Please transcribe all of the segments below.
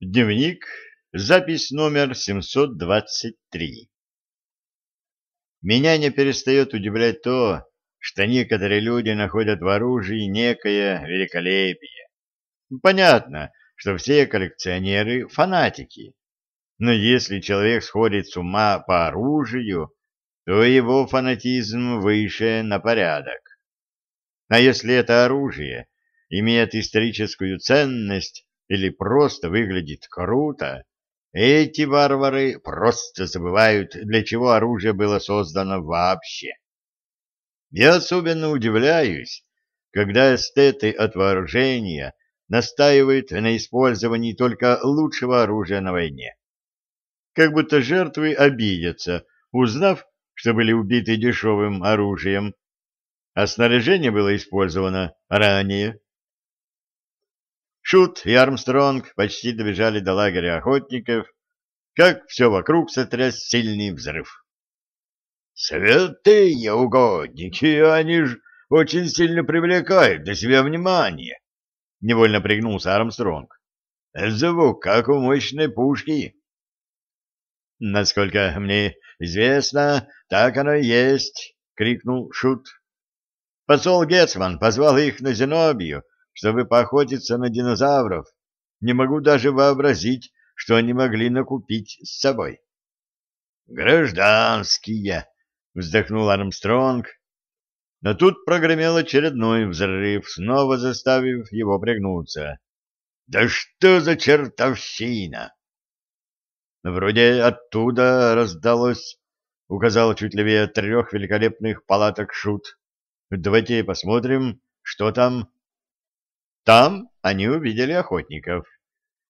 Дневник, запись номер 723. Меня не перестает удивлять то, что некоторые люди находят в оружии некое великолепие. Понятно, что все коллекционеры — фанатики. Но если человек сходит с ума по оружию, то его фанатизм выше на порядок. А если это оружие имеет историческую ценность, или просто выглядит круто, эти варвары просто забывают, для чего оружие было создано вообще. Я особенно удивляюсь, когда эстеты от вооружения настаивают на использовании только лучшего оружия на войне. Как будто жертвы обидятся, узнав, что были убиты дешевым оружием, а снаряжение было использовано ранее. Шут и Армстронг почти добежали до лагеря охотников, как все вокруг сотряс сильный взрыв. «Святые угодники, они же очень сильно привлекают до себя внимание!» — невольно пригнулся Армстронг. «Звук, как у мощной пушки». «Насколько мне известно, так оно и есть!» — крикнул Шут. Посол Гетцман позвал их на Зенобию, чтобы поохотиться на динозавров. Не могу даже вообразить, что они могли накупить с собой. «Гражданские!» — вздохнул Армстронг. Но тут прогремел очередной взрыв, снова заставив его пригнуться. «Да что за чертовщина!» «Вроде оттуда раздалось», — указал чуть левее трех великолепных палаток шут. «Давайте посмотрим, что там». Там они увидели охотников.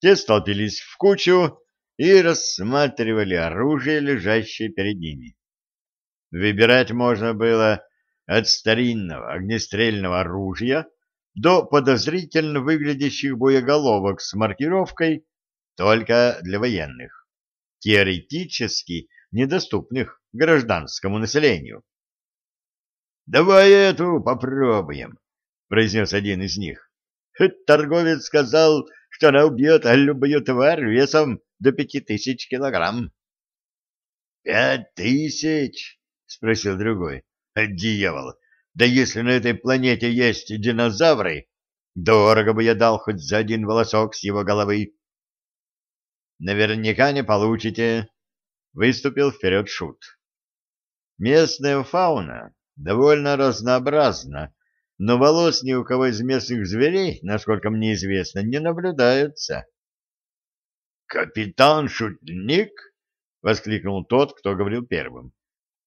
Те столпились в кучу и рассматривали оружие, лежащее перед ними. Выбирать можно было от старинного огнестрельного оружия до подозрительно выглядящих боеголовок с маркировкой только для военных, теоретически недоступных гражданскому населению. «Давай эту попробуем», — произнес один из них. Торговец сказал, что она убьет любую тварь весом до пяти тысяч килограмм. — Пять тысяч? — спросил другой. — Дьявол! Да если на этой планете есть динозавры, дорого бы я дал хоть за один волосок с его головы. — Наверняка не получите, — выступил вперед Шут. Местная фауна довольно разнообразна, но волос ни у кого из местных зверей, насколько мне известно, не наблюдается. «Капитан Шутник?» — воскликнул тот, кто говорил первым.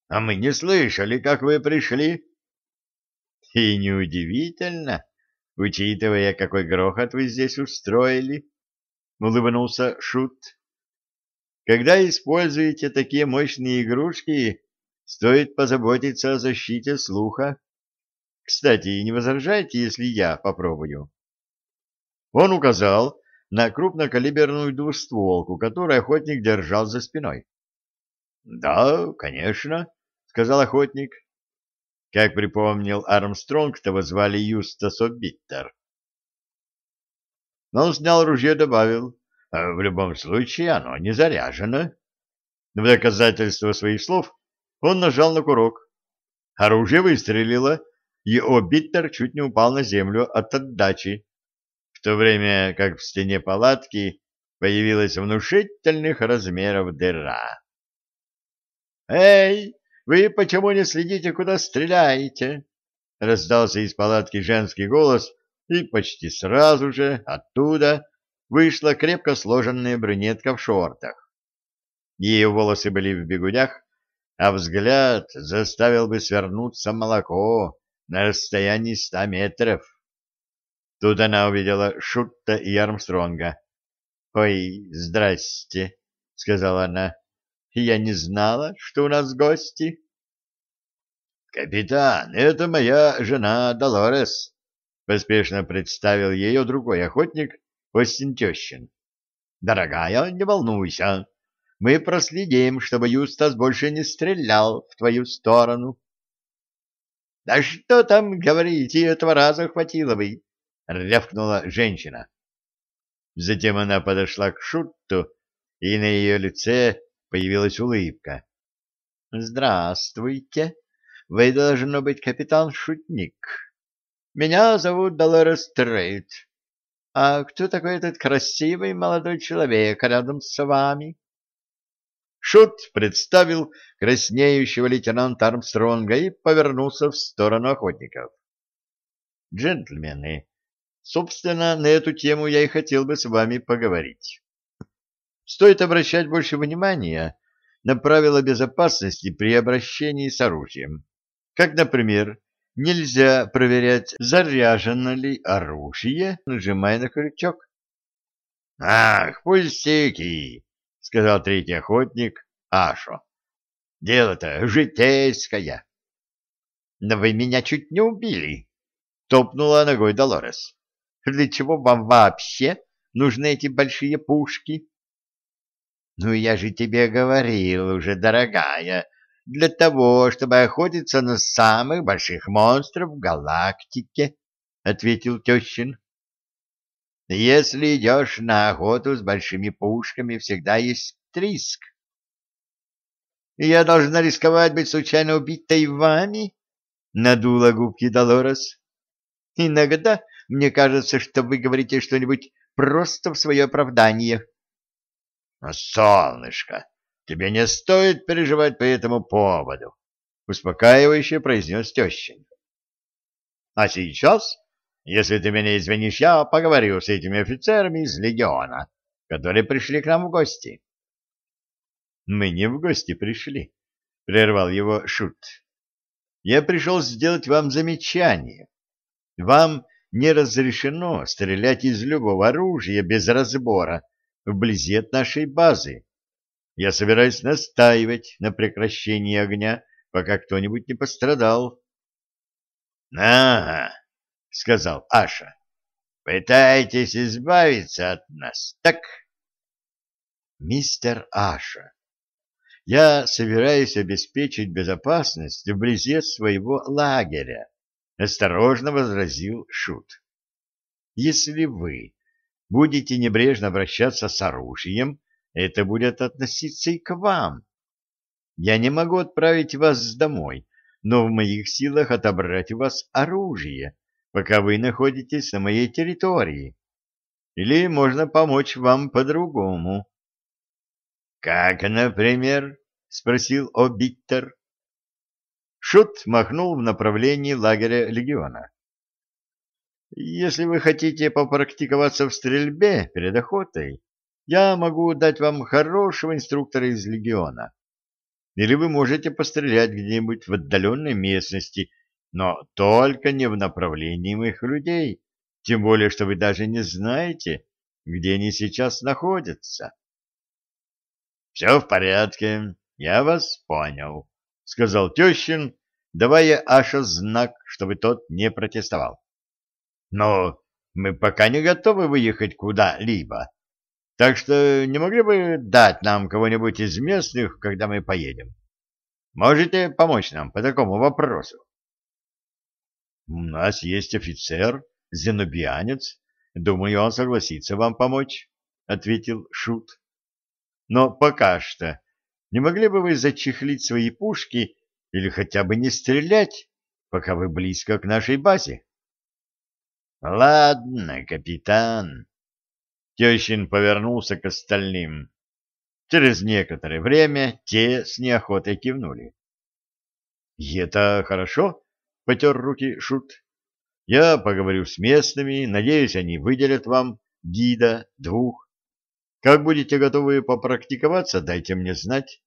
«А мы не слышали, как вы пришли». «И неудивительно, учитывая, какой грохот вы здесь устроили», — улыбнулся Шут. «Когда используете такие мощные игрушки, стоит позаботиться о защите слуха». Кстати, не возражаете, если я попробую? Он указал на крупнокалиберную двустволку, которую охотник держал за спиной. — Да, конечно, — сказал охотник. Как припомнил Армстронг, того звали Юстас О'Биттер. Но он снял ружье и добавил, «А в любом случае оно не заряжено. В доказательство своих слов он нажал на курок. Оружие выстрелило, и Обиттер чуть не упал на землю от отдачи, в то время как в стене палатки появилась внушительных размеров дыра. «Эй, вы почему не следите, куда стреляете?» — раздался из палатки женский голос, и почти сразу же оттуда вышла крепко сложенная брюнетка в шортах. Ее волосы были в бегудях, а взгляд заставил бы свернуться молоко, на расстоянии ста метров. Тут она увидела Шутта и Армстронга. «Ой, здрасте», — сказала она. «Я не знала, что у нас гости». «Капитан, это моя жена Долорес», — поспешно представил ее другой охотник, Остин Тещин. «Дорогая, не волнуйся, мы проследим, чтобы Юстас больше не стрелял в твою сторону». — Да что там говорить, и этого раза хватило бы, — рявкнула женщина. Затем она подошла к Шутту, и на ее лице появилась улыбка. — Здравствуйте. Вы, должно быть, капитан Шутник. Меня зовут Долорес Трейд. А кто такой этот красивый молодой человек рядом с вами? Шут представил краснеющего лейтенанта Армстронга и повернулся в сторону охотников. «Джентльмены, собственно, на эту тему я и хотел бы с вами поговорить. Стоит обращать больше внимания на правила безопасности при обращении с оружием. Как, например, нельзя проверять, заряжено ли оружие, нажимая на крючок. «Ах, пустяки!» — сказал третий охотник Ашо. — Дело-то житейское. — Но вы меня чуть не убили, — топнула ногой Долорес. — Для чего вам вообще нужны эти большие пушки? — Ну, я же тебе говорил уже, дорогая, для того, чтобы охотиться на самых больших монстров в галактике, — ответил Тещин. Если идешь на охоту с большими пушками, всегда есть риск. Я должна рисковать быть случайно убитой вами? Надула губки Долорес. Иногда мне кажется, что вы говорите что-нибудь просто в свое оправдание. Солнышко, тебе не стоит переживать по этому поводу, успокаивающе произнес тещин. А сейчас если ты меня извинишь, я поговорю с этими офицерами из легиона, которые пришли к нам в гости. — Мы не в гости пришли, — прервал его Шут. — Я пришел сделать вам замечание. Вам не разрешено стрелять из любого оружия без разбора вблизи от нашей базы. Я собираюсь настаивать на прекращении огня, пока кто-нибудь не пострадал. — Ага, — сказал Аша. — Пытаетесь избавиться от нас, так? — Мистер Аша, я собираюсь обеспечить безопасность вблизи своего лагеря, — осторожно возразил Шут. — Если вы будете небрежно обращаться с оружием, это будет относиться и к вам. Я не могу отправить вас домой, но в моих силах отобрать у вас оружие пока вы находитесь на моей территории. Или можно помочь вам по-другому. — Как, например? — спросил Обиттер. Шут махнул в направлении лагеря легиона. — Если вы хотите попрактиковаться в стрельбе перед охотой, я могу дать вам хорошего инструктора из легиона. Или вы можете пострелять где-нибудь в отдаленной местности, но только не в направлении моих людей, тем более, что вы даже не знаете, где они сейчас находятся. — Все в порядке, я вас понял, — сказал Тещин, давая Аша знак, чтобы тот не протестовал. — Но мы пока не готовы выехать куда-либо, так что не могли бы дать нам кого-нибудь из местных, когда мы поедем? Можете помочь нам по такому вопросу? — У нас есть офицер, зенобианец. Думаю, он согласится вам помочь, — ответил Шут. — Но пока что не могли бы вы зачехлить свои пушки или хотя бы не стрелять, пока вы близко к нашей базе? — Ладно, капитан. Тещин повернулся к остальным. Через некоторое время те с неохотой кивнули. — И это хорошо? — потер руки Шут. — Я поговорю с местными, надеюсь, они выделят вам гида двух. Как будете готовы попрактиковаться, дайте мне знать.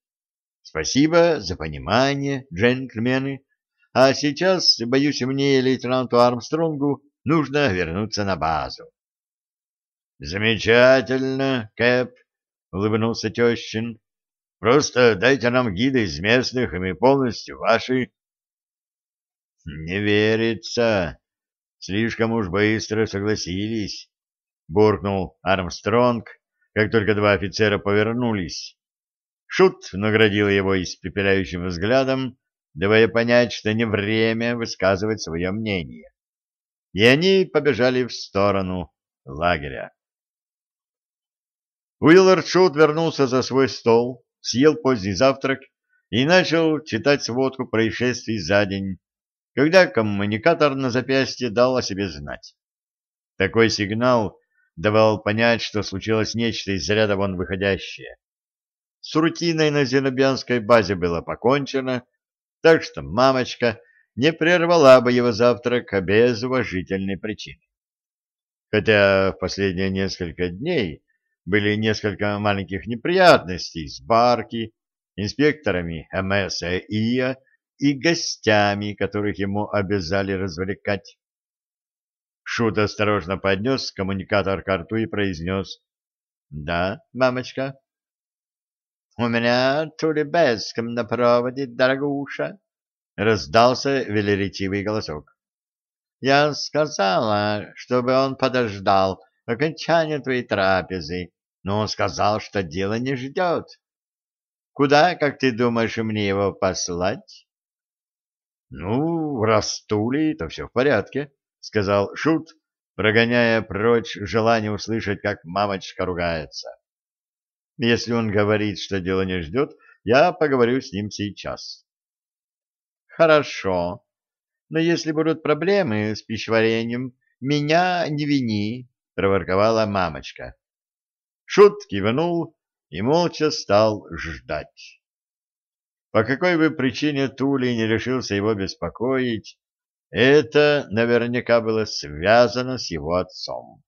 Спасибо за понимание, джентльмены. А сейчас, боюсь, мне, лейтенанту Армстронгу, нужно вернуться на базу. — Замечательно, Кэп, — улыбнулся Тещин. — Просто дайте нам гида из местных, и мы полностью ваши. Не верится. Слишком уж быстро согласились, буркнул Армстронг, как только два офицера повернулись. Шут наградил его испепеляющим взглядом, давая понять, что не время высказывать свое мнение. И они побежали в сторону лагеря. Уиллард Шут вернулся за свой стол, съел поздний завтрак и начал читать сводку происшествий за день, когда коммуникатор на запястье дал о себе знать. Такой сигнал давал понять, что случилось нечто из ряда вон выходящее. С рутиной на зенобианской базе было покончено, так что мамочка не прервала бы его завтрак без уважительной причины. Хотя в последние несколько дней были несколько маленьких неприятностей с Барки, инспекторами МС ИА и гостями, которых ему обязали развлекать. Шут осторожно поднес коммуникатор к рту и произнес. — Да, мамочка? — У меня Тулебеском на проводе, дорогуша, — раздался велеречивый голосок. — Я сказала, чтобы он подождал окончания твоей трапезы, но он сказал, что дело не ждет. Куда, как ты думаешь, мне его послать? — Ну, раз Тули, то все в порядке, — сказал Шут, прогоняя прочь желание услышать, как мамочка ругается. — Если он говорит, что дело не ждет, я поговорю с ним сейчас. — Хорошо, но если будут проблемы с пищеварением, меня не вини, — проворковала мамочка. Шут кивнул и молча стал ждать. По какой бы причине Тули не решился его беспокоить, это наверняка было связано с его отцом.